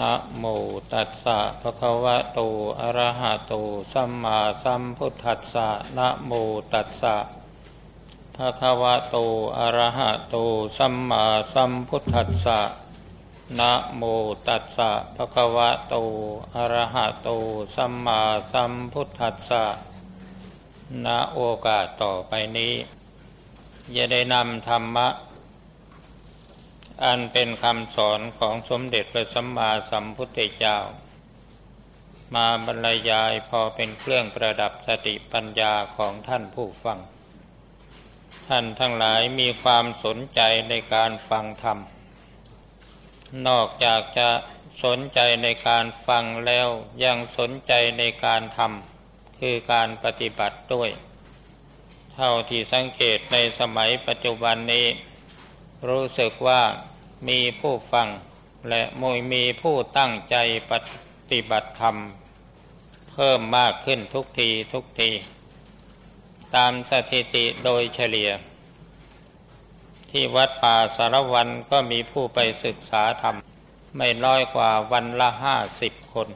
นะโมตัสสะภะคะวะโตอะระหะโตสัมมาสัมพุทธัสสะนะโมตัสสะภะคะวะโตอะระหะโตสัมมาสัมพุทธัสสะนะโมตัสสะภะคะวะโตอะระหะโตสัมมาสัมพุทธัสสะณโอกาสต่อไปนี้จะได้นำธรรมะ อันเป็นคำสอนของสมเด็จพระสัมมาสัมพุทธเจ้า มาบรรยายพอเป็นเครื่องประดับสติปัญญาของท่านผู้ฟัง ท่านทั้งหลายมีความสนใจในการฟังธรรม นอกจากจะสนใจในการฟังแล้วยังสนใจในการทำคือการปฏิบัติด้วย เท่าที่สังเกตในสมัยปัจจุบันนี้ รู้สึกว่ามีผู้ฟัง และมยมีผู้ตั้งใจปฏิบัติธรรม เพิ่มมากขึ้นทุกทีทุกที ตามสถิติโดยเฉลี่ย ที่วัดป่าสารวันก็มีผู้ไปศึกษาธรรม ไม่น้อยกว่าวันละห้าสิบคน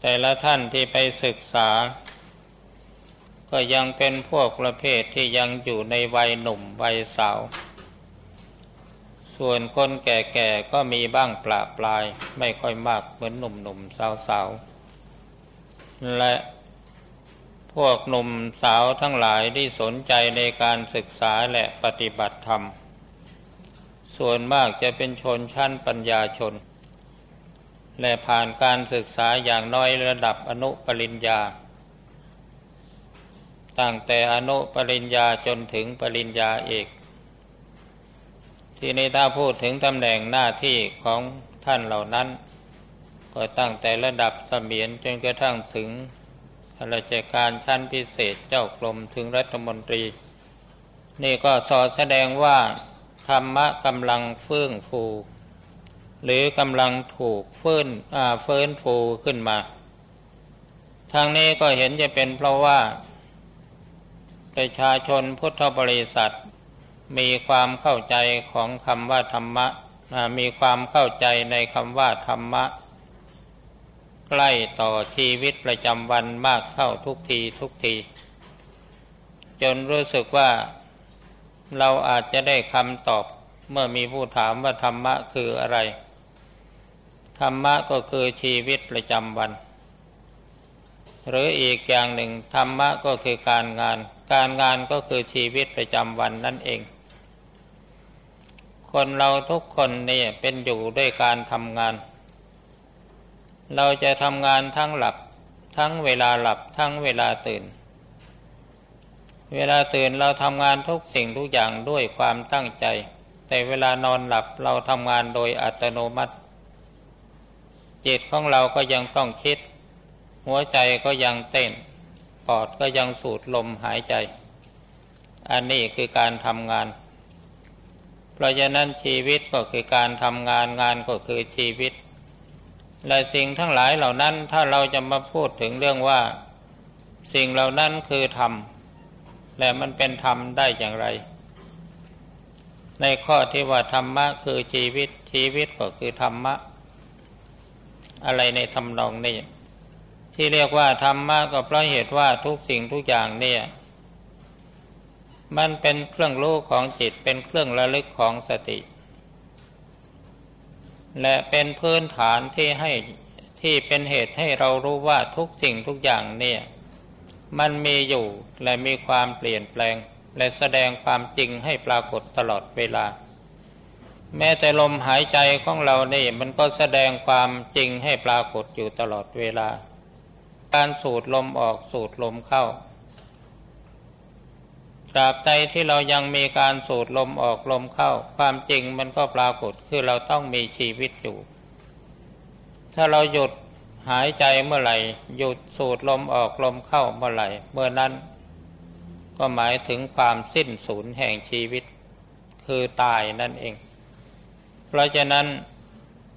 แต่ละท่านที่ไปศึกษา ก็ยังเป็นพวกประเภทที่ยังอยู่ในวัยหนุ่มวัยสาว ส่วนคนแก่ๆก็มีบ้างปลาปลายไม่ค่อยมากเหมือนหนุ่มๆสาวๆ และพวกหนุ่มสาวทั้งหลายที่สนใจในการศึกษาและปฏิบัติธรรม ส่วนมากจะเป็นชนชั้นปัญญาชน และผ่านการศึกษาอย่างน้อยระดับอนุปริญญา ตั้งแต่อนุปริญญาจนถึงปริญญาเอก ที่นี้ถ้าพูดถึงตำแหน่งหน้าที่ของท่านเหล่านั้น ก็ตั้งแต่ระดับเสมียนจนกระทั่งถึงราชการชั้นพิเศษเจ้ากรมถึงรัฐมนตรี นี่ก็สอดแสดงว่าธรรมะกำลังเฟื่องฟู หรือกำลังถูกเฟื่อนอ่าเฟื่อนฟูขึ้นมา ทางนี้ก็เห็นจะเป็นเพราะว่า ประชาชนพุทธบริษัท มีความเข้าใจของคำว่าธรรมะ มีความเข้าใจในคำว่าธรรมะ ใกล้ต่อชีวิตประจำวันมากเข้าทุกทีทุกที จนรู้สึกว่าเราอาจจะได้คำตอบเมื่อมีผู้ถามว่าธรรมะคืออะไร ธรรมะก็คือชีวิตประจำวัน หรืออีกอย่างหนึ่งธรรมะก็คือการงาน การงานก็คือชีวิตประจำวันนั่นเอง คนเราทุกคนนี่เป็นอยู่ด้วยการทำงาน เราจะทำงานทั้งหลับ ทั้งเวลาหลับทั้งเวลาตื่น เวลาตื่นเราทำงานทุกสิ่งทุกอย่างด้วยความตั้งใจ แต่เวลานอนหลับเราทำงานโดยอัตโนมัติ จิตของเราก็ยังต้องคิด หัวใจก็ยังเต้น ปอดก็ยังสูดลมหายใจ อันนี้คือการทำงาน เพราะฉะนั้นชีวิตก็คือการทำงานงานก็คือชีวิต และสิ่งทั้งหลายเหล่านั้นถ้าเราจะมาพูดถึงเรื่องว่า สิ่งเหล่านั้นคือธรรมและมันเป็นธรรมได้อย่างไร ในข้อที่ว่าธรรมะคือชีวิตชีวิตก็คือธรรมะ อะไรในทำนองนี้ ที่เรียกว่าธรรมะก็เพราะเหตุว่าทุกสิ่งทุกอย่างเนี่ย มันเป็นเครื่องรู้ของจิตเป็นเครื่องระลึกของสติ และเป็นพื้นฐานที่ให้ที่เป็นเหตุให้เรารู้ว่าทุกสิ่งทุกอย่างเนี่ย มันมีอยู่และมีความเปลี่ยนแปลง และแสดงความจริงให้ปรากฏตลอดเวลา แม้แต่ลมหายใจของเรานี่มันก็แสดงความจริงให้ปรากฏอยู่ตลอดเวลา การสูดลมออกสูดลมเข้าตราบใดที่เรายังมีการสูดลมออกลมเข้า ความจริงมันก็ปรากฏคือเราต้องมีชีวิตอยู่ ถ้าเราหยุดหายใจเมื่อไหร่ หยุดสูดลมออกลมเข้าเมื่อไหร่ เมื่อนั้น ก็หมายถึงความสิ้นสูญแห่งชีวิต คือตายนั่นเอง เพราะฉะนั้น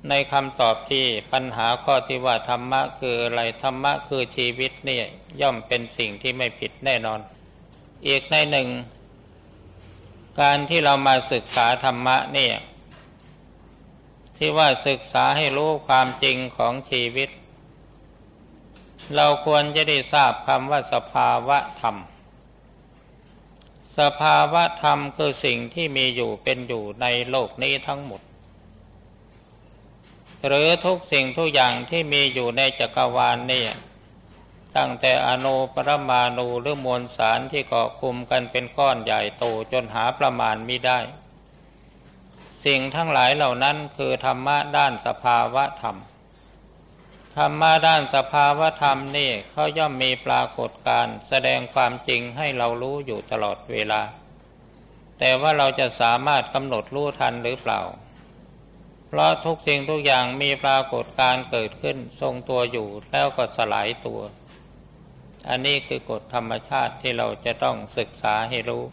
ในคำตอบที่ปัญหาข้อที่ว่าธรรมะคืออะไรธรรมะคือชีวิตนี่ย่อมเป็นสิ่งที่ไม่ผิดแน่นอน อีกในหนึ่ง การที่เรามาศึกษาธรรมะเนี่ยที่ว่าศึกษาให้รู้ความจริงของชีวิต เราควรจะได้ทราบคำว่าสภาวะธรรม สภาวะธรรมคือสิ่งที่มีอยู่เป็นอยู่ในโลกนี้ทั้งหมด หรือทุกสิ่งทุกอย่างที่มีอยู่ในจักรวาลนี่ตั้งแต่อนุปรมาณูหรือมวลสารที่เกาะกลุ่มกันเป็นก้อนใหญ่โตจนหาประมาณมิได้ สิ่งทั้งหลายเหล่านั้นคือธรรมะด้านสภาวะธรรม ธรรมะด้านสภาวะธรรมนี่เขาย่อมมีปรากฏการแสดงความจริงให้เรารู้อยู่ตลอดเวลา แต่ว่าเราจะสามารถกำหนดรู้ทันหรือเปล่า เพราะทุกสิ่งทุกอย่างมีปรากฏการเกิดขึ้น ทรงตัวอยู่แล้วก็สลายตัว อันนี้คือกฎธรรมชาติที่เราจะต้องศึกษาให้รู้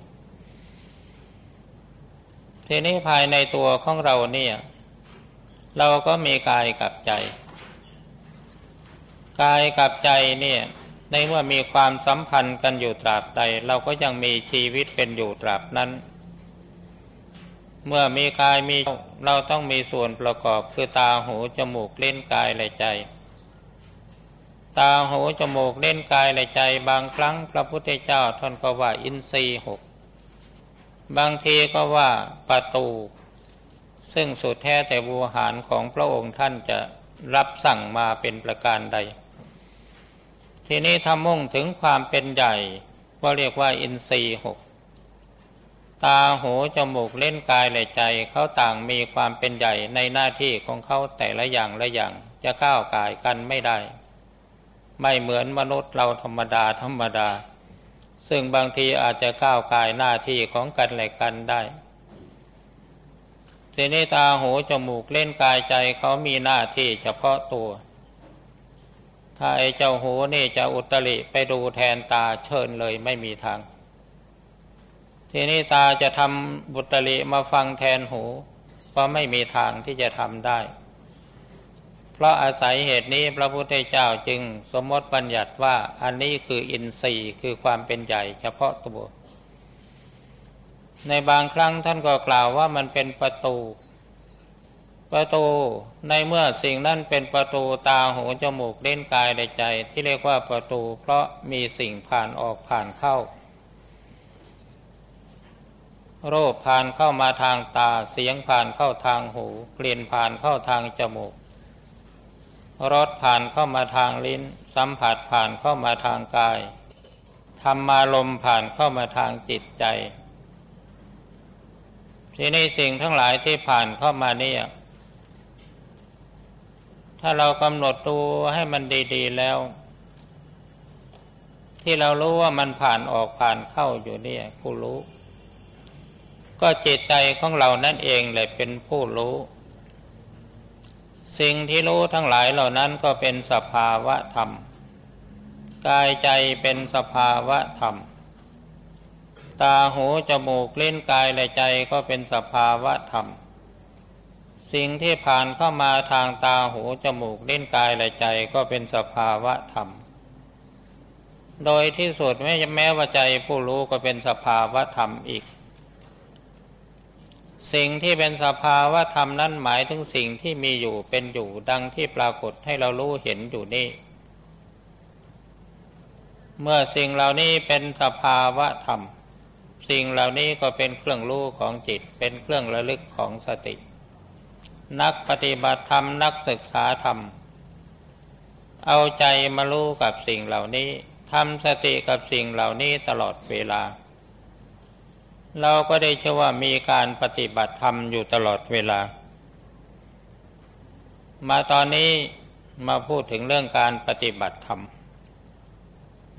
ทีนี้ภายในตัวของเราเนี่ย เราก็มีกายกับใจ กายกับใจเนี่ยในเมื่อมีความสัมพันธ์กันอยู่ตราบใด เราก็ยังมีชีวิตเป็นอยู่ตราบนั้น เมื่อมีกายมีเราต้องมีส่วนประกอบคือตาหูจมูกเล่นกายและใจ ตาหูจมูกเล่นกายและใจ บางครั้งพระพุทธเจ้าท่านก็ว่าอินทรีหกบางทีก็ว่าประตู ซึ่งสุดแท้แต่บูหารของพระองค์ท่านจะรับสั่งมาเป็นประการใด ทีนี้ทำมุ่งถึงความเป็นใหญ่ก็เรียกว่าอินทรีหก ตาหูจมูกเล่นกายและใจเขาต่างมีความเป็นใหญ่ในหน้าที่ของเขาแต่ละอย่างละอย่างจะก้าวกายกันไม่ได้ ไม่เหมือนมนุษย์เราธรรมดาธรรมดา ซึ่งบางทีอาจจะก้าวกายหน้าที่ของกันและกันได้ทีนี้ตาหูจมูกเล่นกายใจเขามีหน้าที่เฉพาะตัว ถ้าไอ้เจ้าหูนี่จะอุตริไปดูแทนตาเชิญเลยไม่มีทาง ทีนี้ตาจะทำบุตริมาฟังแทนหูก็ไม่มีทางที่จะทำได้ เพราะอาศัยเหตุนี้พระพุทธเจ้าจึงสมมติบัญญัติว่าอันนี้คืออินทรีย์คือความเป็นใหญ่เฉพาะตัว ในบางครั้งท่านก็กล่าวว่ามันเป็นประตู ประตูในเมื่อสิ่งนั้นเป็นประตูตาหูจมูกเล่นกายในใจ ที่เรียกว่าประตูเพราะมีสิ่งผ่านออกผ่านเข้า รคผ่านเข้ามาทางตา เสียงผ่านเข้าทางหู กลิ่นผ่านเข้าทางจมูก รสผ่านเข้ามาทางลิ้น สัมผัสผ่านเข้ามาทางกาย ธรรมารมผ่านเข้ามาทางจิตใจ ทีนี้สิ่งทั้งหลายที่ผ่านเข้ามานี่ถ้าเรากำหนดดูให้มันดี ๆ แล้วที่เรารู้ว่ามันผ่านออกผ่านเข้าอยู่เนี่ยผู้รู้ ก็จิตใจของเรานั่นเองแหละเป็นผู้รู้ สิ่งที่รู้ทั้งหลายเหล่านั้นก็เป็นสภาวะธรรม กายใจเป็นสภาวะธรรม ตาหูจมูกเล่นกายและใจก็เป็นสภาวะธรรม สิ่งที่ผ่านเข้ามาทางตาหูจมูกเล่นกายและใจก็เป็นสภาวะธรรม โดยที่สุดแม้แม้ว่าใจผู้รู้ก็เป็นสภาวะธรรมอีก สิ่งที่เป็นสภาวะธรรมนั้นหมายถึงสิ่งที่มีอยู่เป็นอยู่ดังที่ปรากฏให้เรารู้เห็นอยู่นี่ เมื่อสิ่งเหล่านี้เป็นสภาวะธรรม สิ่งเหล่านี้ก็เป็นเครื่องรู้ของจิต เป็นเครื่องระลึกของสติ นักปฏิบัติธรรมนักศึกษาธรรม เอาใจมารู้กับสิ่งเหล่านี้ทำสติกับสิ่งเหล่านี้ตลอดเวลา เราก็ได้เชื่อว่ามีการปฏิบัติธรรมอยู่ตลอดเวลา มาตอนนี้มาพูดถึงเรื่องการปฏิบัติธรรม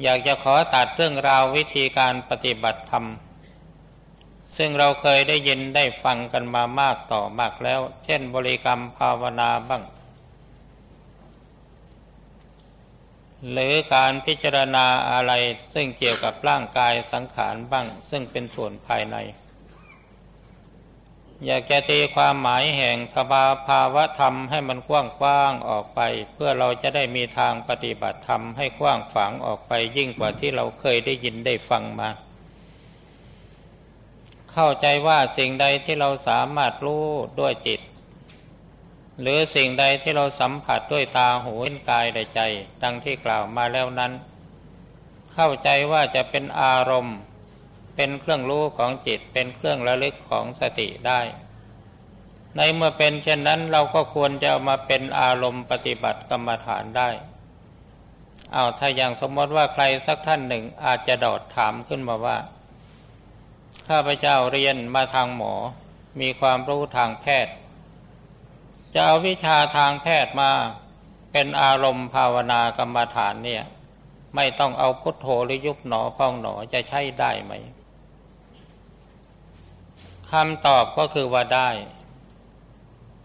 อยากจะขอตัดเรื่องราววิธีการปฏิบัติธรรม ซึ่งเราเคยได้ยินได้ฟังกันมามากต่อมากแล้ว เช่นบริกรรมภาวนาบ้าง หรือการพิจารณาอะไรซึ่งเกี่ยวกับร่างกายสังขารบ้าง ซึ่งเป็นส่วนภายใน อยากจะตีความหมายแห่งสภาภาวะธรรมให้มันกว้างกว้างออกไป เพื่อเราจะได้มีทางปฏิบัติธรรมให้กว้างฝังออกไปยิ่งกว่าที่เราเคยได้ยินได้ฟังมาเข้าใจว่าสิ่งใดที่เราสามารถรู้ด้วยจิต หรือสิ่งใดที่เราสัมผัสด้วยตาหูเห็นกายและใจ ดังที่กล่าวมาแล้วนั้น เข้าใจว่าจะเป็นอารมณ์ เป็นเครื่องรู้ของจิตเป็นเครื่องระลึกของสติได้ ในเมื่อเป็นเช่นนั้นเราก็ควรจะเอามาเป็นอารมณ์ปฏิบัติกรรมฐานได้เอาถ้าอย่างสมมติว่าใครสักท่านหนึ่งอาจจะดอดถามขึ้นมาว่า ข้าพเจ้าเรียนมาทางหมอ มีความรู้ทางแพทย์ จะเอาวิชาทางแพทย์มาเป็นอารมณ์ภาวนากรรมฐานเนี่ย ไม่ต้องเอาพุทโธหรือยุบหนอพองหนอจะใช้ได้ไหมคำตอบก็คือว่าได้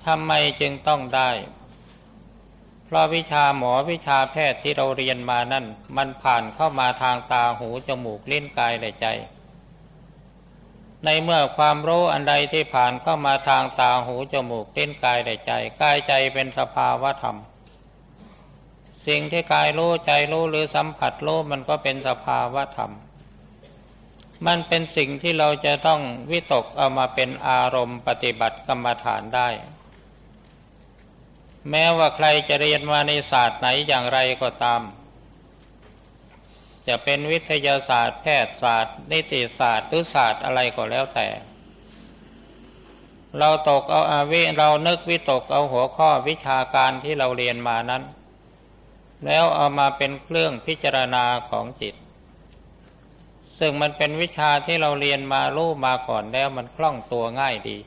ทำไมจึงต้องได้ เพราะวิชาหมอวิชาแพทย์ที่เราเรียนมานั่น มันผ่านเข้ามาทางตาหูจมูกลิ้นกายและใจ ในเมื่อความรู้อันใดที่ผ่านเข้ามาทางตาหูจมูกลิ้นกายและใจกายใจเป็นสภาวะธรรม สิ่งที่กายรู้ใจรู้หรือสัมผัสรู้มันก็เป็นสภาวะธรรม มันเป็นสิ่งที่เราจะต้องวิตกเอามาเป็นอารมณ์ปฏิบัติกรรมฐานได้ แม้ว่าใครจะเรียนมาในศาสตร์ไหนอย่างไรก็ตาม จะเป็นวิทยาศาสตร์ แพทยศาสตร์ นิติศาสตร์หรือศาสตร์อะไรก็แล้วแต่ เราตกเอาอาวิเรานึกวิตกเอาหัวข้อวิชาการที่เราเรียนมานั้น แล้วเอามาเป็นเครื่องพิจารณาของจิต ซึ่งมันเป็นวิชาที่เราเรียนมาลู่มาก่อนแล้วมันคล่องตัวง่ายดี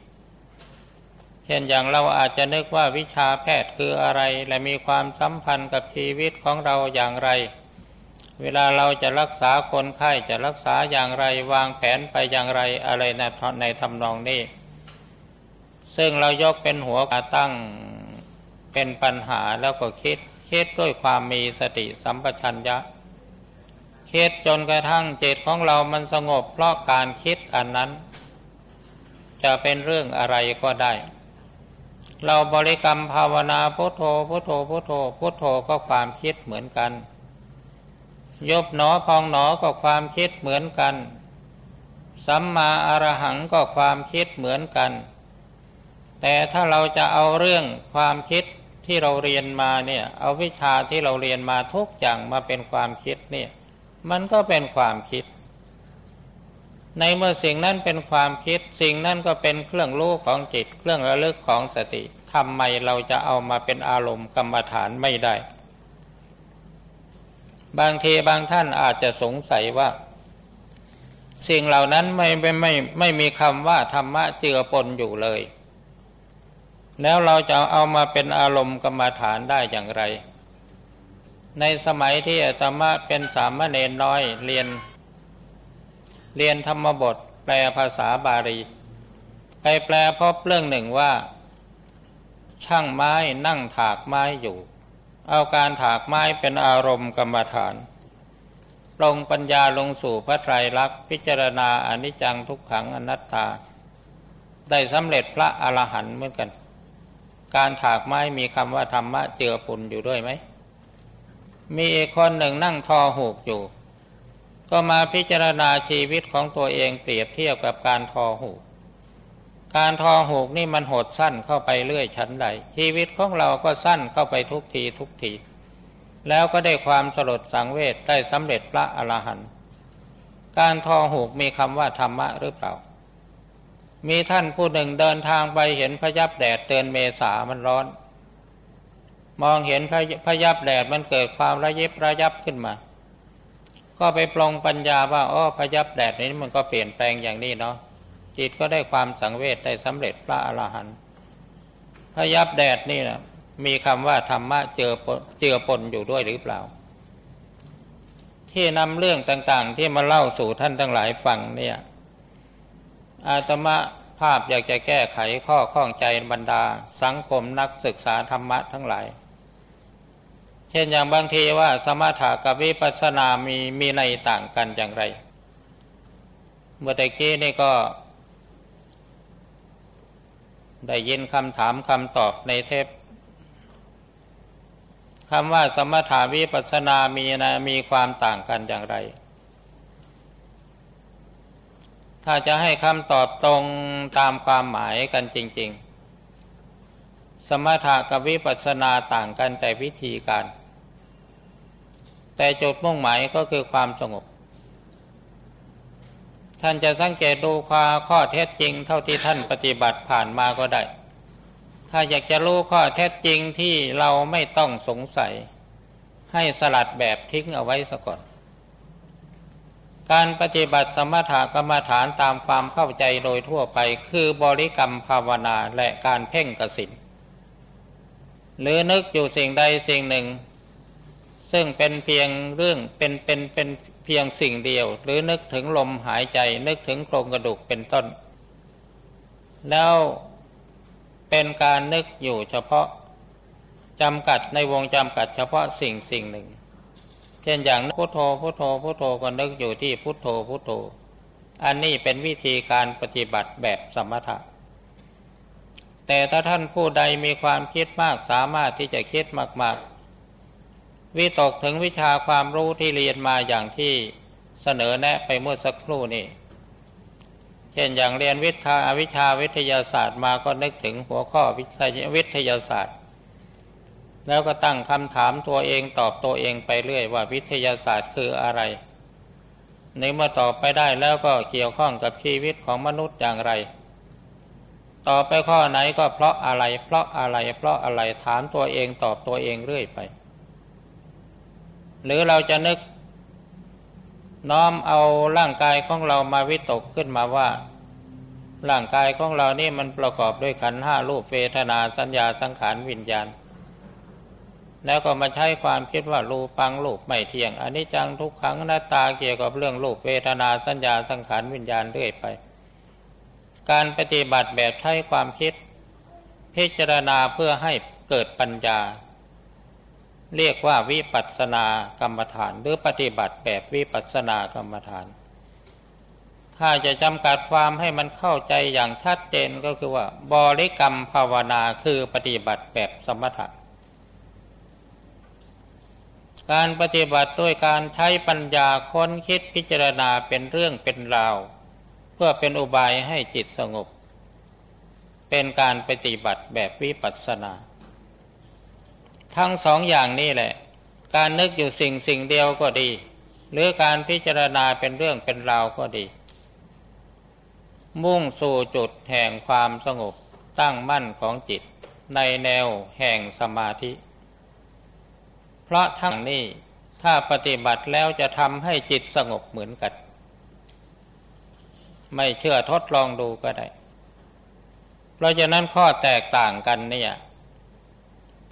เช่นอย่างเราอาจจะนึกว่าวิชาแพทย์คืออะไร และมีความสัมพันธ์กับชีวิตของเราอย่างไร เวลาเราจะรักษาคนไข้จะรักษาอย่างไรวางแผนไปอย่างไรอะไรในในทำนองนี้ ซึ่งเรายกเป็นหัวมาตั้งเป็นปัญหาแล้วก็คิดคิดด้วยความมีสติสัมปชัญญะคิดจนกระทั่งจิตของเรามันสงบเพราะการคิดอันนั้น จะเป็นเรื่องอะไรก็ได้ เราบริกรรมภาวนาพุทโธพุทโธพุทโธพุทโธก็ความคิดเหมือนกัน ยบหนอพองหนอก็ความคิดเหมือนกัน สัมมาอรหังก็ความคิดเหมือนกัน แต่ถ้าเราจะเอาเรื่องความคิดที่เราเรียนมาเนี่ย เอาวิชาที่เราเรียนมาทุกอย่างมาเป็นความคิดเนี่ย มันก็เป็นความคิด ในเมื่อสิ่งนั้นเป็นความคิด สิ่งนั้นก็เป็นเครื่องรู้ของจิต เครื่องระลึกของสติทำไมเราจะเอามาเป็นอารมณ์กรรมฐานไม่ได้ บางทีบางท่านอาจจะสงสัยว่า สิ่งเหล่านั้นไม่ไม่ไม่ไม่มีคำว่าธรรมะเจือปนอยู่เลย แล้วเราจะเอามาเป็นอารมณ์กรรมฐานได้อย่างไร ในสมัยที่อาตมาเป็นสามเณรน้อยเรียน เรียนธรรมบทแปลภาษาบาลีไปแปลพบเรื่องหนึ่งว่า ช่างไม้นั่งถากไม้อยู่ เอาการถากไม้เป็นอารมณ์กรรมฐาน ลงปัญญาลงสู่พระไตรลักษณ์พิจารณาอนิจจังทุกขังอนัตตา ได้สำเร็จพระอรหันต์เหมือนกัน การถากไม้มีคำว่าธรรมะเจือปุนอยู่ด้วยไหม มีคนหนึ่งนั่งทอหูกอยู่ ก็มาพิจารณาชีวิตของตัวเองเปรียบเทียบกับการทอหูก การทอหูกนี่มันหดสั้นเข้าไปเรื่อยชั้นใด ชีวิตของเราก็สั้นเข้าไปทุกทีทุกที แล้วก็ได้ความสลดสังเวชได้สำเร็จพระอรหันต์การทอหูกมีคำว่าธรรมะหรือเปล่า มีท่านผู้หนึ่งเดินทางไปเห็นพยับแดดเตือนเมษามันร้อน มองเห็นพยับแดดมันเกิดความระยิบระยับขึ้นมา ก็ไปปลงปัญญาว่าอ๋อพยับแดดนี้มันก็เปลี่ยนแปลงอย่างนี้เนาะ จิตก็ได้ความสังเวชได้สำเร็จพระอรหันต์พยับแดดนี่นะมีคำว่าธรรมะเจอเจือปนอยู่ด้วยหรือเปล่า ที่นำเรื่องต่างๆ ที่มาเล่าสู่ท่านทั้งหลายฟังเนี่ย อาตมาภาพอยากจะแก้ไขข้อข้องใจบรรดา สังคมนักศึกษาธรรมะทั้งหลาย เช่นอย่างบางทีว่าสมถะกับวิปัสสนามีมีในต่างกันอย่างไร เมื่อตะกี้นี่ก็ ได้ยินคำถามคำตอบในเทปคำว่าสมถาวิปัสนามีนะมีความต่างกันอย่างไร ถ้าจะให้คำตอบตรงตามความหมายกันจริง ๆ สมถะกับวิปัสสนาต่างกันแต่วิธีการ แต่จุดมุ่งหมายก็คือความสงบ ท่านจะสังเกตดูความข้อเท็จจริง เท่าที่ท่านปฏิบัติผ่านมาก็ได้ ถ้าอยากจะรู้ข้อเท็จจริงที่เราไม่ต้องสงสัย ให้สลัดแบบทิ้งเอาไว้ซะก่อน การปฏิบัติสมถกรรมฐานตามความเข้าใจโดยทั่วไป คือบริกรรมภาวนาและการเพ่งกสินหรือนึกอยู่สิ่งใดสิ่งหนึ่ง ซึ่งเป็นเพียงเรื่องเป็นเป็นเป็นเพียงสิ่งเดียว หรือนึกถึงลมหายใจ นึกถึงโครงกระดูกเป็นต้น แล้วเป็นการนึกอยู่เฉพาะจำกัดในวงจำกัดเฉพาะสิ่งสิ่งหนึ่ง เช่นอย่างพุทโธพุทโธพุทโธก็นึกอยู่ที่พุทโธพุทโธ อันนี้เป็นวิธีการปฏิบัติแบบสมถะแต่ถ้าท่านผู้ใดมีความคิดมากสามารถที่จะคิดมาก ๆ วิตกถึงวิชาความรู้ที่เรียนมาอย่างที่เสนอแนะไปเมื่อสักครู่นี้เช่นอย่างเรียนวิชาวิชาวิทยาศาสตร์มาก็นึกถึงหัวข้อวิทยาศาสตร์ แล้วก็ตั้งคำถามตัวเองตอบตัวเองไปเรื่อยว่าวิทยาศาสตร์คืออะไร ในเมื่อตอบไปได้แล้วก็เกี่ยวข้องกับชีวิตของมนุษย์อย่างไรต่อไปข้อไหนก็เพราะอะไร เพราะอะไร เพราะอะไรถามตัวเองตอบตัวเองเรื่อยไป หรือเราจะนึก น้อมเอาร่างกายของเรามาวิตกขึ้นมาว่า ร่างกายของเรานี่มันประกอบด้วยขันห้ารูปเวทนาสัญญาสังขารวิญญาณ แล้วก็มาใช้ความคิดว่ารูปังรูปไม่เที่ยงอันนี้จังทุกครั้งหน้าตาเกี่ยวกับเรื่องรูปเวทนาสัญญาสังขารวิญญาณเรื่อยไป การปฏิบัติแบบใช้ความคิด พิจารณาเพื่อให้เกิดปัญญา เรียกว่าวิปัสสนากรรมฐาน หรือปฏิบัติแบบวิปัสสนากรรมฐาน ถ้าจะจำกัดความให้มันเข้าใจอย่างชัดเจนก็คือว่า บริกรรมภาวนาคือปฏิบัติแบบสมถะการปฏิบัติด้วยการใช้ปัญญาค้นคิดพิจารณาเป็นเรื่องเป็นราว เพื่อเป็นอุบายให้จิตสงบ เป็นการปฏิบัติแบบวิปัสสนา ทั้งสองอย่างนี้แหละ การนึกอยู่สิ่งสิ่งเดียวก็ดี หรือการพิจารณาเป็นเรื่องเป็นราวก็ดี มุ่งสู่จุดแห่งความสงบตั้งมั่นของจิต ในแนวแห่งสมาธิ เพราะทั้งนี้ถ้าปฏิบัติแล้วจะทำให้จิตสงบเหมือนกัน ไม่เชื่อทดลองดูก็ได้ เพราะฉะนั้นข้อแตกต่างกันเนี่ย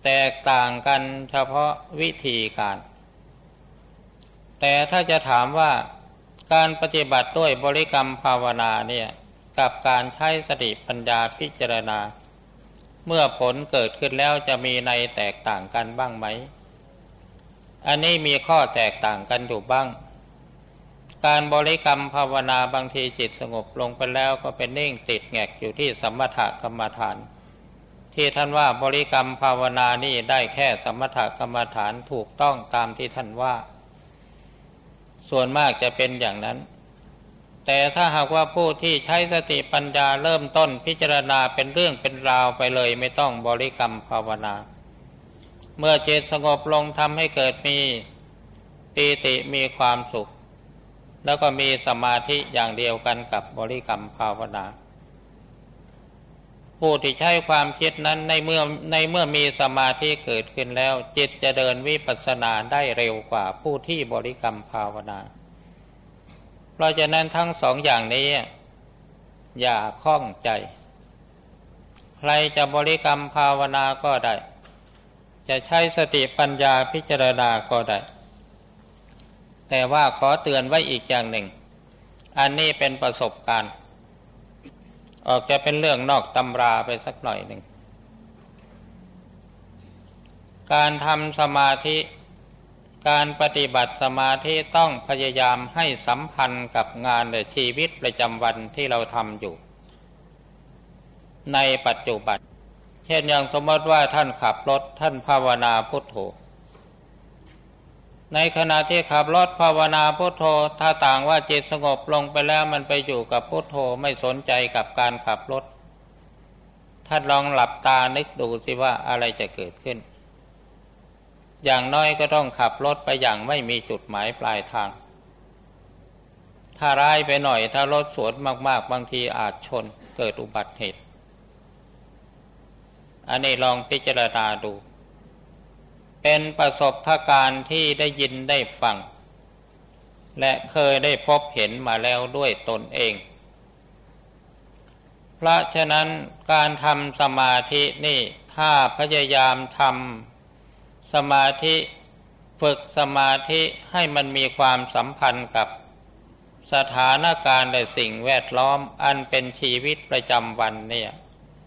แตกต่างกันเฉพาะวิธีการ แต่ถ้าจะถามว่าการปฏิบัติด้วยบริกรรมภาวนาเนี่ยกับการใช้สติปัญญาพิจารณา เมื่อผลเกิดขึ้นแล้วจะมีในแตกต่างกันบ้างไหม อันนี้มีข้อแตกต่างกันอยู่บ้าง การบริกรรมภาวนาบางทีจิตสงบลงไปแล้วก็เป็นนิ่งติดแงกอยู่ที่สมถกรรมฐาน ที่ท่านว่าบริกรรมภาวนานี่ได้แค่สมถกรรมฐานถูกต้องตามที่ท่านว่า ส่วนมากจะเป็นอย่างนั้น แต่ถ้าหากว่าผู้ที่ใช้สติปัญญาเริ่มต้นพิจารณาเป็นเรื่องเป็นราวไปเลยไม่ต้องบริกรรมภาวนา เมื่อจิตสงบลงทำให้เกิดมีปีติมีความสุข แล้วก็มีสมาธิอย่างเดียวกันกับบริกรรมภาวนา ผู้ที่ใช้ความคิดนั้นในเมื่อในเมื่อมีสมาธิเกิดขึ้นแล้ว จิตจะเดินวิปัสสนาได้เร็วกว่าผู้ที่บริกรรมภาวนา เพราะฉะนั้นทั้งสองอย่างนี้ อย่าคล้องใจ ใครจะบริกรรมภาวนาก็ได้ จะใช้สติปัญญาพิจารณาก็ได้ แต่ว่าขอเตือนไว้อีกอย่างหนึ่ง อันนี้เป็นประสบการณ์ ออกจะเป็นเรื่องนอกตำราไปสักหน่อยหนึ่ง การทำสมาธิ การปฏิบัติสมาธิต้องพยายามให้สัมพันธ์กับงานและชีวิตประจำวันที่เราทำอยู่ ในปัจจุบัน เช่นอย่างสมมติว่าท่านขับรถท่านภาวนาพุทโธ ในขณะที่ขับรถภาวนาพุทโธ ถ้าต่างว่าจิตสงบลงไปแล้วมันไปอยู่กับพุทโธไม่สนใจกับการขับรถท่านลองหลับตานึกดูสิว่าอะไรจะเกิดขึ้น อย่างน้อยก็ต้องขับรถไปอย่างไม่มีจุดหมายปลายทาง ถ้าร้ายไปหน่อยถ้ารถสวนมาก ๆ บางทีอาจชนเกิดอุบัติเหตุ อันนี้ลองพิจารณาดู เป็นประสบการณ์ที่ได้ยินได้ฟัง และเคยได้พบเห็นมาแล้วด้วยตนเอง เพราะฉะนั้นการทำสมาธินี่ถ้าพยายามทำสมาธิฝึกสมาธิให้มันมีความสัมพันธ์กับสถานการณ์และสิ่งแวดล้อมอันเป็นชีวิตประจำวันเนี่ย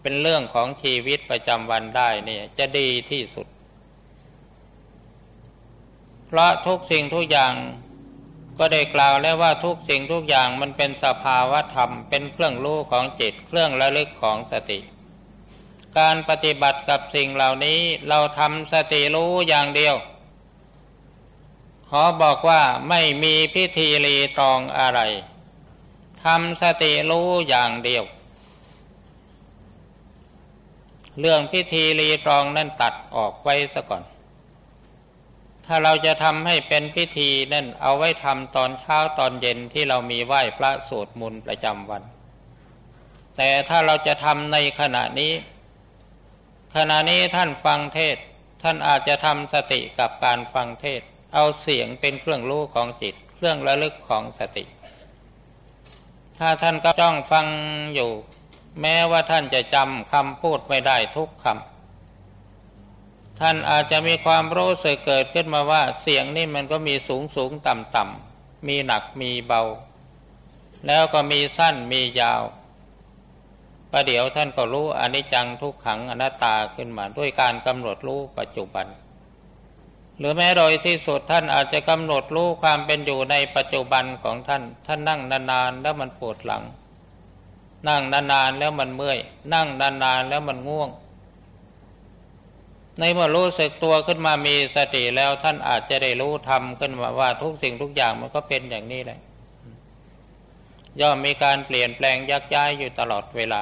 เป็นเรื่องของชีวิตประจำวันได้เนี่ยจะดีที่สุด เพราะทุกสิ่งทุกอย่าง ก็ได้กล่าวแล้วว่าทุกสิ่งทุกอย่างมันเป็นสภาวะธรรม เป็นเครื่องรู้ของจิต เครื่องระลึกของสติ การปฏิบัติกับสิ่งเหล่านี้เราทำสติรู้อย่างเดียว ขอบอกว่าไม่มีพิธีรีตรองอะไรทำสติรู้อย่างเดียว เรื่องพิธีรีตรองนั่นตัดออกไว้ซะก่อน ถ้าเราจะทำให้เป็นพิธีนั่นเอาไว้ทำตอนเช้าตอนเย็นที่เรามีไหว้พระสวดมนต์ประจำวัน แต่ถ้าเราจะทำในขณะนี้ ขณะนี้ท่านฟังเทศ ท่านอาจจะทำสติกับการฟังเทศ เอาเสียงเป็นเครื่องรู้ของจิต เครื่องระลึกของสติ ถ้าท่านก็จ้องฟังอยู่ แม้ว่าท่านจะจำคำพูดไม่ได้ทุกคำ ท่านอาจจะมีความรู้สึกเกิดขึ้นมาว่า เสียงนี่มันก็มีสูงสูงต่ำต่ำมีหนักมีเบา แล้วก็มีสั้นมียาวประเดี๋ยวท่านก็รู้อนิจจังทุกขังอนัตตาขึ้นมาด้วยการกำหนดรู้ปัจจุบัน หรือแม้โดยที่สุดท่านอาจจะกำหนดรู้ความเป็นอยู่ในปัจจุบันของท่าน ท่านนั่งนานๆแล้วมันปวดหลัง นั่งนานๆแล้วมันเมื่อย นั่งนานๆแล้วมันง่วง ในเมื่อรู้สึกตัวขึ้นมามีสติแล้วท่านอาจจะได้รู้ทำขึ้นมาว่าทุกสิ่งทุกอย่างมันก็เป็นอย่างนี้แหละย่อมมีการเปลี่ยนแปลงยักย้ายอยู่ตลอดเวลา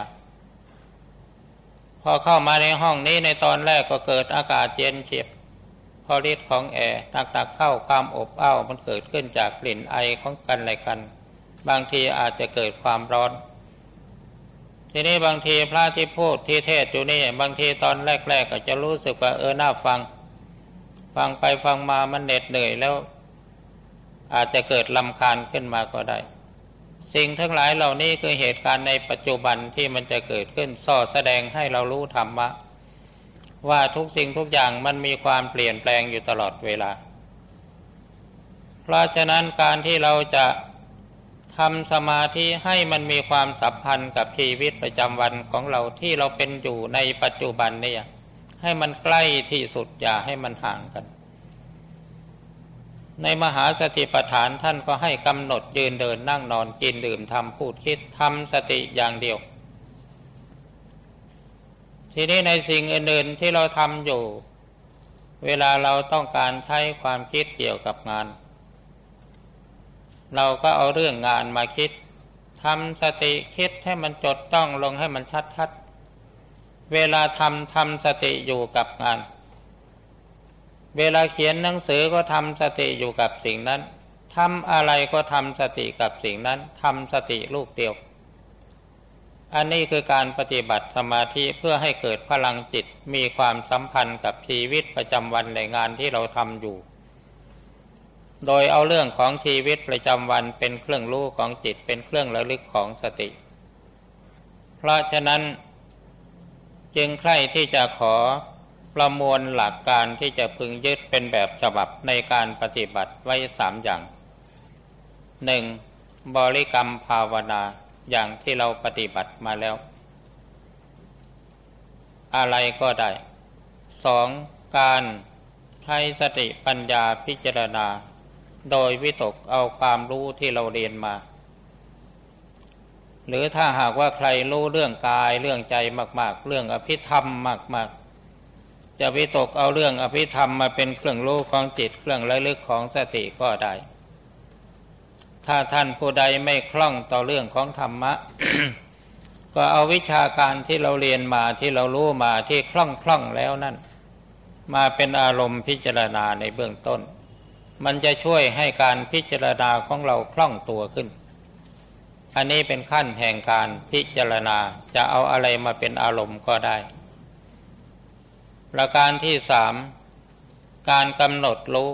พอเข้ามาในห้องนี้ในตอนแรกก็เกิดอากาศเย็นเฉียบพอฤทธิ์ของแอร์ตักๆเข้าความอบอ้าวมันเกิดขึ้นจากกลิ่นไอของกันและกัน บางทีอาจจะเกิดความร้อน ทีนี้บางทีพระที่พูดที่เทศอยู่นี่ บางทีตอนแรก ๆ ก็จะรู้สึกว่าเออน่าฟัง ฟังไปฟังมามันเหน็ดเหนื่อยแล้ว อาจจะเกิดลำคาญขึ้นมาก็ได้ สิ่งทั้งหลายเหล่านี้คือเหตุการณ์ในปัจจุบันที่มันจะเกิดขึ้นส่อแสดงให้เรารู้ธรรมะ ว่าทุกสิ่งทุกอย่างมันมีความเปลี่ยนแปลงอยู่ตลอดเวลา เพราะฉะนั้นการที่เราจะ ทำสมาธิให้มันมีความสัมพันธ์กับชีวิตประจำวันของเราที่เราเป็นอยู่ในปัจจุบันเนี่ยให้มันใกล้ที่สุดอย่าให้มันห่างกัน ในมหาสติปัฏฐานท่านก็ให้กำหนดยืนเดินนั่งนอนกินดื่มทำพูดคิดทำสติอย่างเดียว ทีนี้ในสิ่งอื่นๆที่เราทำอยู่ เวลาเราต้องการใช้ความคิดเกี่ยวกับงาน เราก็เอาเรื่องงานมาคิดทำสติคิดให้มันจดจ้องลงให้มันชัดชัดเวลาทำทำสติอยู่กับงาน เวลาเขียนหนังสือก็ทำสติอยู่กับสิ่งนั้นทำอะไรก็ทำสติกับสิ่งนั้นทำสติลูกเดียว อันนี้คือการปฏิบัติสมาธิเพื่อให้เกิดพลังจิตมีความสัมพันธ์กับชีวิตประจำวันในงานที่เราทำอยู่ โดยเอาเรื่องของชีวิตประจำวันเป็นเครื่องรู้ของจิตเป็นเครื่องระลึกของสติ เพราะฉะนั้นจึงใคร่ที่จะขอประมวลหลักการที่จะพึงยึดเป็นแบบฉบับในการปฏิบัติไว้สามอย่างหนึ่งบริกรรมภาวนาอย่างที่เราปฏิบัติมาแล้ว อะไรก็ได้สองการใช้สติปัญญาพิจารณา โดยวิตกเอาความรู้ที่เราเรียนมา หรือถ้าหากว่าใครรู้เรื่องกายเรื่องใจมาก ๆ เรื่องอภิธรรมมาก ๆ จะวิตกเอาเรื่องอภิธรรมมาเป็นเครื่องรู้ของจิตเครื่องระลึกของสติก็ได้ ถ้าท่านผู้ใดไม่คล่องต่อเรื่องของธรรมะ ก็เอาวิชาการที่เราเรียนมาที่เรารู้มาที่คล่องคล่องแล้วนั่นมาเป็นอารมณ์พิจารณาในเบื้องต้น มันจะช่วยให้การพิจารณาของเราคล่องตัวขึ้น อันนี้เป็นขั้นแห่งการพิจารณาจะเอาอะไรมาเป็นอารมณ์ก็ได้ ประการที่สามการกำหนดรู้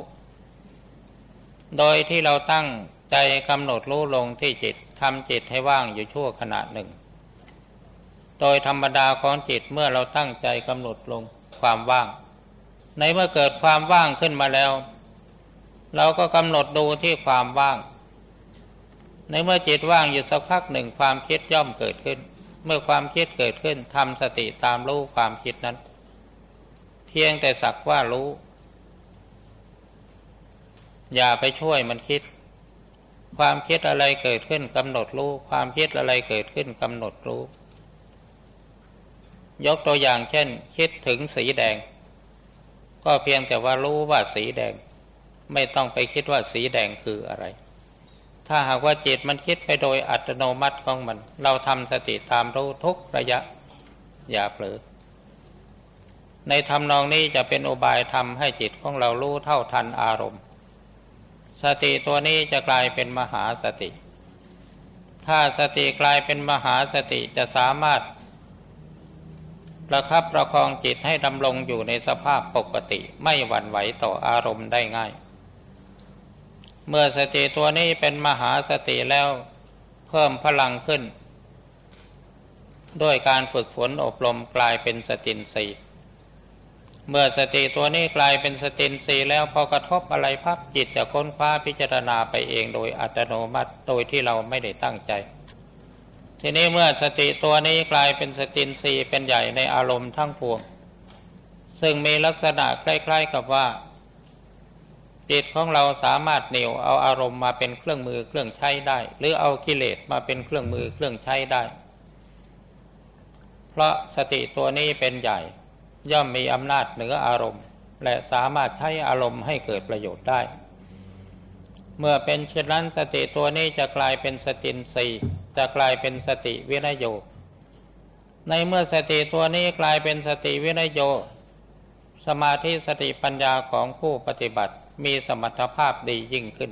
โดยที่เราตั้งใจกำหนดรู้ลงที่จิตทำจิตให้ว่างอยู่ชั่วขณะหนึ่ง โดยธรรมดาของจิตเมื่อเราตั้งใจกำหนดลงความว่าง ในเมื่อเกิดความว่างขึ้นมาแล้ว เราก็กำหนดดูที่ความว่าง ในเมื่อจิตว่างอยู่สักพักหนึ่งความคิดย่อมเกิดขึ้น เมื่อความคิดเกิดขึ้นทำสติตามรู้ความคิดนั้น เพียงแต่สักว่ารู้ อย่าไปช่วยมันคิด ความคิดอะไรเกิดขึ้นกำหนดรู้ ความคิดอะไรเกิดขึ้นกำหนดรู้ ยกตัวอย่างเช่น คิดถึงสีแดง ก็เพียงแต่ว่ารู้ว่าสีแดง ไม่ต้องไปคิดว่าสีแดงคืออะไร ถ้าหากว่าจิตมันคิดไปโดยอัตโนมัติของมัน เราทำสติตามรู้ทุกระยะ อย่าเผลอในทำนองนี้จะเป็นอุบายทำให้จิตของเรารู้เท่าทันอารมณ์ สติตัวนี้จะกลายเป็นมหาสติ ถ้าสติกลายเป็นมหาสติจะสามารถ ประคับประคองจิตให้ดำรงอยู่ในสภาพปกติไม่หวั่นไหวต่ออารมณ์ได้ง่าย เมื่อสติตัวนี้เป็นมหาสติแล้ว เพิ่มพลังขึ้น ด้วยการฝึกฝนอบรมกลายเป็นสตินสีเมื่อสติตัวนี้กลายเป็นสตินสีแล้วพอกระทบอะไรพับจิตจะค้นคว้าพิจารณาไปเองโดยอัตโนมัติโดยที่เราไม่ได้ตั้งใจ ทีนี้เมื่อสติตัวนี้กลายเป็นสตินสีเป็นใหญ่ในอารมณ์ทั้งปวง ซึ่งมีลักษณะคล้ายๆกับว่า จิตของเราสามารถเหนี่ยวเอาอารมณ์มาเป็นเครื่องมือเครื่องใช้ได้ หรือเอากิเลสมาเป็นเครื่องมือเครื่องใช้ได้ เพราะสติตัวนี้เป็นใหญ่ ย่อมมีอำนาจเหนืออารมณ์ และสามารถใช้อารมณ์ให้เกิดประโยชน์ได้ เมื่อเป็นเช่นนั้นสติตัวนี้จะกลายเป็นสตินทรีย์จะกลายเป็นสติวินโย ในเมื่อสติตัวนี้กลายเป็นสติวินโย สมาธิสติปัญญาของผู้ปฏิบัติ มีสมรรถภาพดียิ่งขึ้น